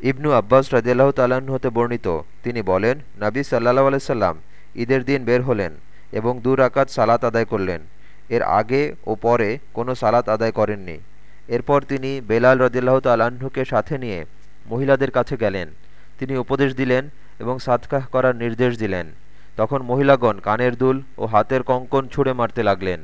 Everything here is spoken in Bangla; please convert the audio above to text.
ইবনু আব্বাস রাজিয়াল্লাহ তাল্লাহ্ন হতে বর্ণিত। তিনি বলেন, নাবী সাল্লাহ আলাইসাল্লাম ঈদের দিন বের হলেন এবং দু রাকাত সালাত আদায় করলেন। এর আগে ও পরে কোনো সালাত আদায় করেননি। এরপর তিনি বেলাল রদিল্লাহ তাল্লাহ্নকে সাথে নিয়ে মহিলাদের কাছে গেলেন। তিনি উপদেশ দিলেন এবং সাদকাহ করার নির্দেশ দিলেন। তখন মহিলাগণ কানের দুল ও হাতের কঙ্কন ছুঁড়ে মারতে লাগলেন।